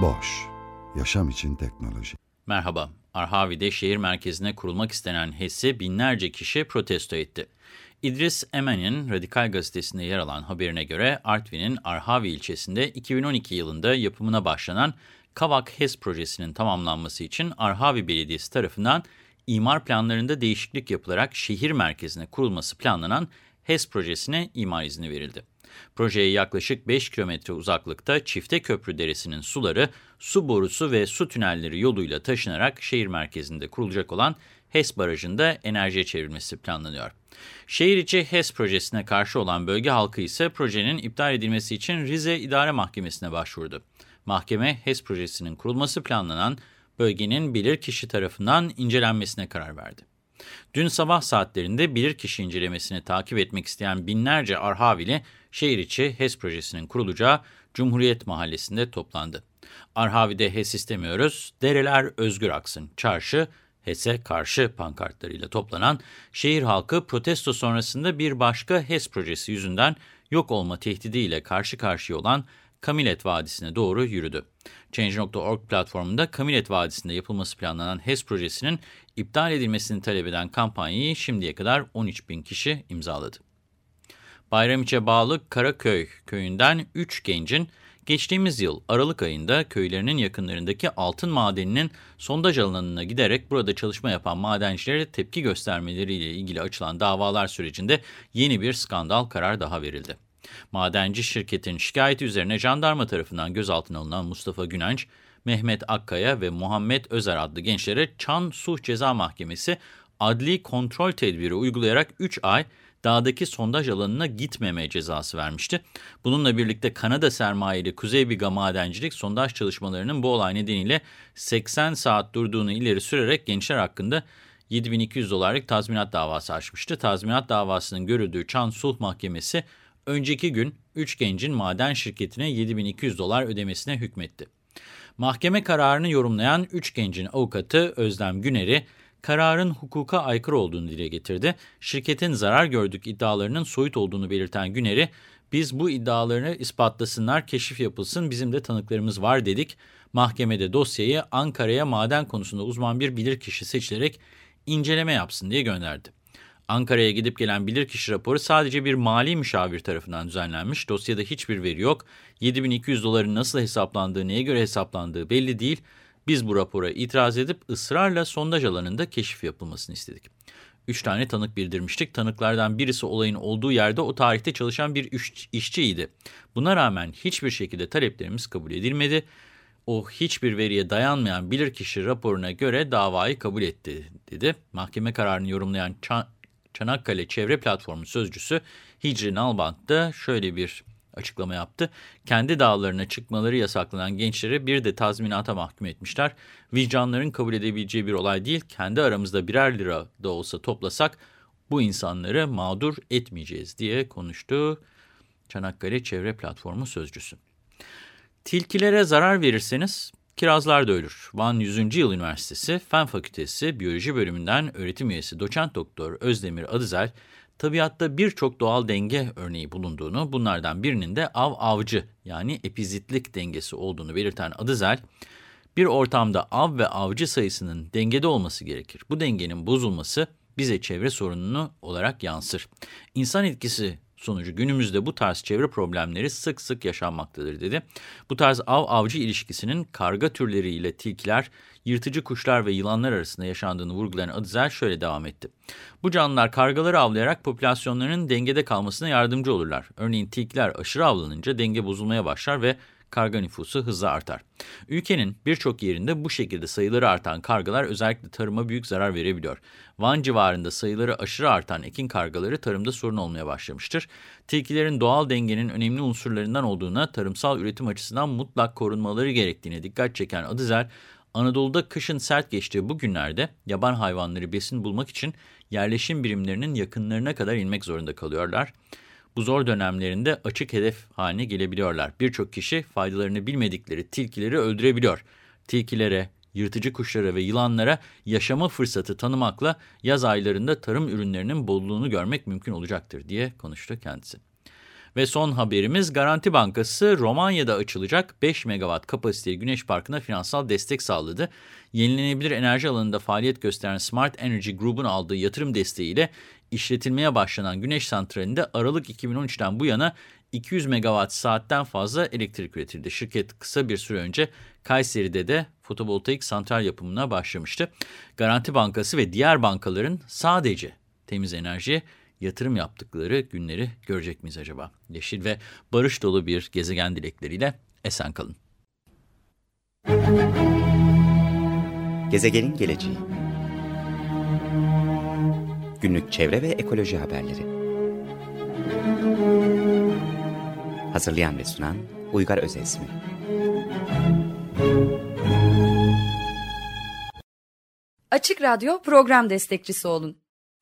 Boş, yaşam için teknoloji. Merhaba, Arhavi'de şehir merkezine kurulmak istenen HES'i binlerce kişi protesto etti. İdris Emen'in Radikal Gazetesi'nde yer alan haberine göre Artvin'in Arhavi ilçesinde 2012 yılında yapımına başlanan Kavak HES projesinin tamamlanması için Arhavi Belediyesi tarafından imar planlarında değişiklik yapılarak şehir merkezine kurulması planlanan HES projesine imar izni verildi. Projeye yaklaşık 5 kilometre uzaklıkta Çifte Köprü Deresi'nin suları, su borusu ve su tünelleri yoluyla taşınarak şehir merkezinde kurulacak olan HES barajında enerjiye çevrilmesi planlanıyor. Şehir içi HES projesine karşı olan bölge halkı ise projenin iptal edilmesi için Rize İdare Mahkemesi'ne başvurdu. Mahkeme HES projesinin kurulması planlanan bölgenin bilirkişi tarafından incelenmesine karar verdi. Dün sabah saatlerinde bilirkişi incelemesini takip etmek isteyen binlerce Arhavili şehir içi HES projesinin kurulacağı Cumhuriyet Mahallesi'nde toplandı. Arhavi'de HES istemiyoruz, dereler özgür aksın, çarşı, HES'e karşı pankartlarıyla toplanan şehir halkı protesto sonrasında bir başka HES projesi yüzünden yok olma tehdidiyle karşı karşıya olan Kamilet Vadisi'ne doğru yürüdü. Change.org platformunda Kamilet Vadisi'nde yapılması planlanan HES projesinin iptal edilmesini talep eden kampanyayı şimdiye kadar 13 bin kişi imzaladı. Bayramiç'e bağlı Karaköy köyünden 3 gencin geçtiğimiz yıl Aralık ayında köylerinin yakınlarındaki altın madeninin sondaj alanına giderek burada çalışma yapan madencilere tepki göstermeleriyle ilgili açılan davalar sürecinde yeni bir skandal karar daha verildi. Madenci şirketin şikayeti üzerine jandarma tarafından gözaltına alınan Mustafa Günenç, Mehmet Akkaya ve Muhammed Özer adlı gençlere Çan Suh Ceza Mahkemesi adli kontrol tedbiri uygulayarak 3 ay dağdaki sondaj alanına gitmeme cezası vermişti. Bununla birlikte Kanada sermayeli Kuzey Biga Madencilik sondaj çalışmalarının bu olay nedeniyle 80 saat durduğunu ileri sürerek gençler hakkında 7200 dolarlık tazminat davası açmıştı. Tazminat davasının görüldüğü Çan Sulh Mahkemesi önceki gün 3 gencin maden şirketine 7200 dolar ödemesine hükmetti. Mahkeme kararını yorumlayan 3 gencin avukatı Özlem Güner'i kararın hukuka aykırı olduğunu dile getirdi. Şirketin zarar gördük iddialarının soyut olduğunu belirten Güner'i biz bu iddialarını ispatlasınlar, keşif yapılsın, bizim de tanıklarımız var dedik. Mahkemede dosyayı Ankara'ya maden konusunda uzman bir bilirkişi seçilerek inceleme yapsın diye gönderdi. Ankara'ya gidip gelen bilirkişi raporu sadece bir mali müşavir tarafından düzenlenmiş. Dosyada hiçbir veri yok. 7200 doların nasıl hesaplandığı, neye göre hesaplandığı belli değil. Biz bu rapora itiraz edip ısrarla sondaj alanında keşif yapılmasını istedik. Üç tane tanık bildirmiştik. Tanıklardan birisi olayın olduğu yerde o tarihte çalışan bir iş, işçiydi. Buna rağmen hiçbir şekilde taleplerimiz kabul edilmedi. O hiçbir veriye dayanmayan bilirkişi raporuna göre davayı kabul etti dedi. Mahkeme kararını yorumlayan Çanakkale Çevre Platformu sözcüsü Hicri Nalbant da şöyle bir açıklama yaptı. Kendi dağlarına çıkmaları yasaklanan gençleri bir de tazminata mahkum etmişler. Vicdanların kabul edebileceği bir olay değil. Kendi aramızda birer lira da olsa toplasak bu insanları mağdur etmeyeceğiz diye konuştu Çanakkale Çevre Platformu sözcüsü. Tilkilere zarar verirseniz kirazlar da ölür. Van 100. Yıl Üniversitesi Fen Fakültesi Biyoloji Bölümünden öğretim üyesi doçent doktor Özdemir Adızel, tabiatta birçok doğal denge örneği bulunduğunu, bunlardan birinin de av-avcı yani epizitlik dengesi olduğunu belirten Adızel, bir ortamda av ve avcı sayısının dengede olması gerekir. Bu dengenin bozulması bize çevre sorununu olarak yansır. İnsan etkisi sonucu günümüzde bu tarz çevre problemleri sık sık yaşanmaktadır dedi. Bu tarz av-avcı ilişkisinin karga türleriyle tilkiler, yırtıcı kuşlar ve yılanlar arasında yaşandığını vurgulayan Adızel şöyle devam etti. Bu canlılar kargaları avlayarak popülasyonlarının dengede kalmasına yardımcı olurlar. Örneğin tilkiler aşırı avlanınca denge bozulmaya başlar ve karga nüfusu hızla artar. Ülkenin birçok yerinde bu şekilde sayıları artan kargalar özellikle tarıma büyük zarar verebiliyor. Van civarında sayıları aşırı artan ekin kargaları tarımda sorun olmaya başlamıştır. Tilkilerin doğal dengenin önemli unsurlarından olduğuna, tarımsal üretim açısından mutlak korunmaları gerektiğine dikkat çeken Adızer, Anadolu'da kışın sert geçtiği bu günlerde yaban hayvanları besin bulmak için yerleşim birimlerinin yakınlarına kadar inmek zorunda kalıyorlar. Bu zor dönemlerinde açık hedef haline gelebiliyorlar. Birçok kişi faydalarını bilmedikleri tilkileri öldürebiliyor. Tilkilere, yırtıcı kuşlara ve yılanlara yaşama fırsatı tanımakla yaz aylarında tarım ürünlerinin bolluğunu görmek mümkün olacaktır diye konuştu kendisi. Ve son haberimiz Garanti Bankası Romanya'da açılacak 5 megawatt kapasiteli güneş parkına finansal destek sağladı. Yenilenebilir enerji alanında faaliyet gösteren Smart Energy Group'un aldığı yatırım desteğiyle işletilmeye başlanan güneş santralinde Aralık 2013'ten bu yana 200 megawatt saatten fazla elektrik üretildi. Şirket kısa bir süre önce Kayseri'de de fotovoltaik santral yapımına başlamıştı. Garanti Bankası ve diğer bankaların sadece temiz enerjiye yatırım yaptıkları günleri görecek miyiz acaba? Yeşil ve barış dolu bir gezegen dilekleriyle esen kalın. Gezegenin geleceği Günlük çevre ve ekoloji haberleri Hazırlayan ve sunan Uygar Özesmi Açık Radyo program destekçisi olun